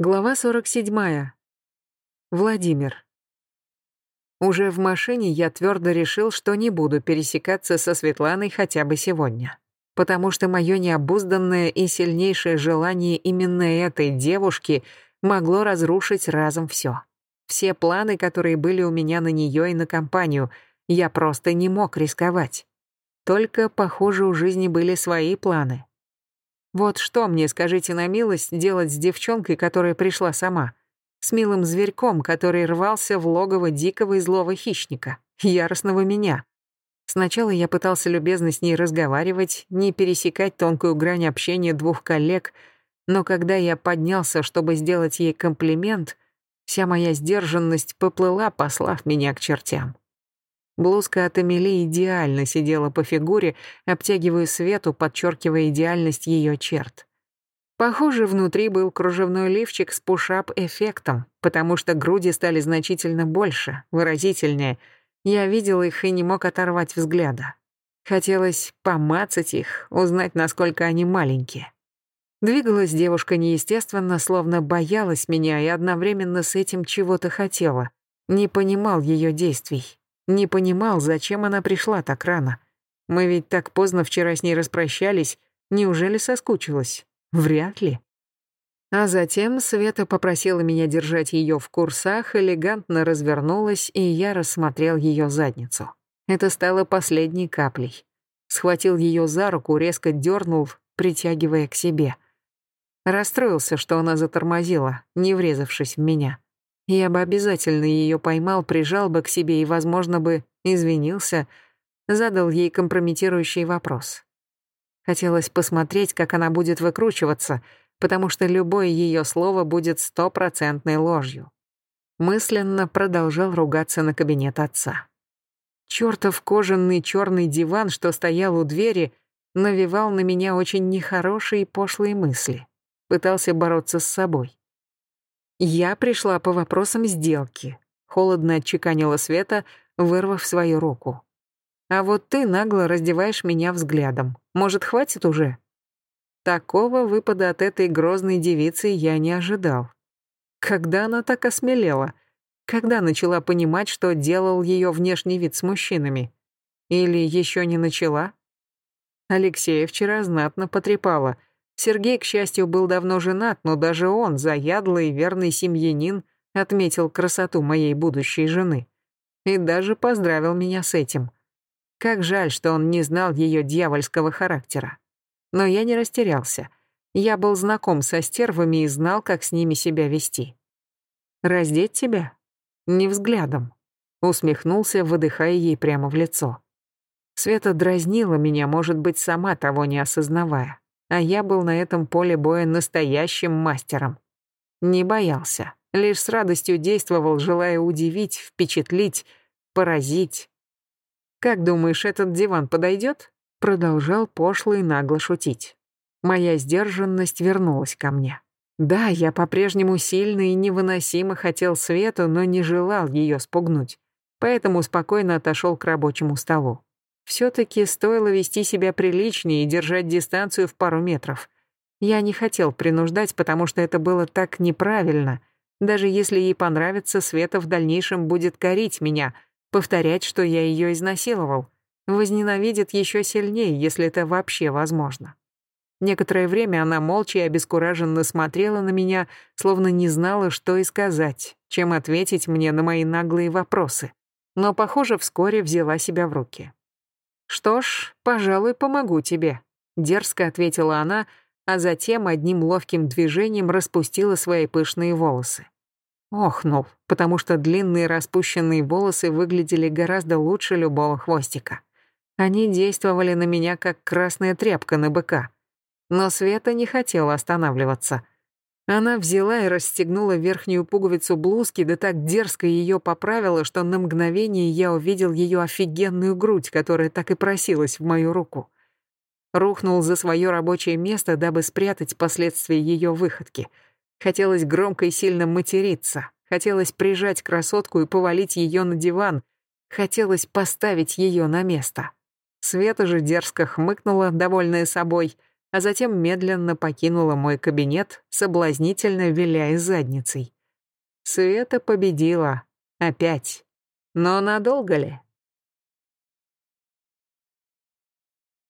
Глава 47. Владимир. Уже в машине я твердо решил, что не буду пересекаться со Светланой хотя бы сегодня. Потому что мое необузданное и сильнейшее желание именно этой девушки могло разрушить разом все. Все планы, которые были у меня на нее и на компанию, я просто не мог рисковать. Только, похоже, у жизни были свои планы. Вот что мне, скажите на милость, делать с девчонкой, которая пришла сама? С милым зверьком, который рвался в логово дикого и злого хищника, яростного меня. Сначала я пытался любезно с ней разговаривать, не пересекать тонкую грань общения двух коллег, но когда я поднялся, чтобы сделать ей комплимент, вся моя сдержанность поплыла, послав меня к чертям. Блузка от Эмили идеально сидела по фигуре, обтягивая свету, подчеркивая идеальность ее черт. Похоже, внутри был кружевной лифчик с пушап-эффектом, потому что груди стали значительно больше, выразительнее. Я видел их и не мог оторвать взгляда. Хотелось помацать их, узнать, насколько они маленькие. Двигалась девушка неестественно, словно боялась меня и одновременно с этим чего-то хотела. Не понимал ее действий. Не понимал, зачем она пришла так рано. Мы ведь так поздно вчера с ней распрощались. Неужели соскучилась? Вряд ли. А затем Света попросила меня держать ее в курсах, элегантно развернулась, и я рассмотрел ее задницу. Это стало последней каплей. Схватил ее за руку, резко дернул, притягивая к себе. Расстроился, что она затормозила, не врезавшись в меня. Я бы обязательно ее поймал, прижал бы к себе и, возможно, бы извинился, задал ей компрометирующий вопрос. Хотелось посмотреть, как она будет выкручиваться, потому что любое ее слово будет стопроцентной ложью. Мысленно продолжал ругаться на кабинет отца. Чёртов кожаный черный диван, что стоял у двери, навевал на меня очень нехорошие и пошлые мысли. Пытался бороться с собой. «Я пришла по вопросам сделки», — холодно отчеканила Света, вырвав свою руку. «А вот ты нагло раздеваешь меня взглядом. Может, хватит уже?» Такого выпада от этой грозной девицы я не ожидал. Когда она так осмелела? Когда начала понимать, что делал ее внешний вид с мужчинами? Или еще не начала? Алексея вчера знатно потрепала — Сергей, к счастью, был давно женат, но даже он, заядлый и верный семьянин, отметил красоту моей будущей жены. И даже поздравил меня с этим. Как жаль, что он не знал ее дьявольского характера. Но я не растерялся. Я был знаком со стервами и знал, как с ними себя вести. «Раздеть тебя? Не взглядом», — усмехнулся, выдыхая ей прямо в лицо. Света дразнила меня, может быть, сама того не осознавая а я был на этом поле боя настоящим мастером. Не боялся, лишь с радостью действовал, желая удивить, впечатлить, поразить. «Как думаешь, этот диван подойдет?» Продолжал пошло и нагло шутить. Моя сдержанность вернулась ко мне. Да, я по-прежнему сильно и невыносимо хотел Свету, но не желал ее спугнуть, поэтому спокойно отошел к рабочему столу. Все-таки стоило вести себя приличнее и держать дистанцию в пару метров. Я не хотел принуждать, потому что это было так неправильно. Даже если ей понравится, Света в дальнейшем будет корить меня, повторять, что я ее изнасиловал. Возненавидит еще сильнее, если это вообще возможно. Некоторое время она молча и обескураженно смотрела на меня, словно не знала, что и сказать, чем ответить мне на мои наглые вопросы. Но, похоже, вскоре взяла себя в руки. «Что ж, пожалуй, помогу тебе», — дерзко ответила она, а затем одним ловким движением распустила свои пышные волосы. Охнул, потому что длинные распущенные волосы выглядели гораздо лучше любого хвостика. Они действовали на меня, как красная тряпка на быка. Но Света не хотела останавливаться — она взяла и расстегнула верхнюю пуговицу блузки, да так дерзко ее поправила, что на мгновение я увидел ее офигенную грудь, которая так и просилась в мою руку. Рухнул за свое рабочее место, дабы спрятать последствия ее выходки. Хотелось громко и сильно материться. Хотелось прижать красотку и повалить ее на диван. Хотелось поставить ее на место. Света же дерзко хмыкнула, довольная собой, а затем медленно покинула мой кабинет, соблазнительно виляя задницей. Света победила. Опять. Но надолго ли?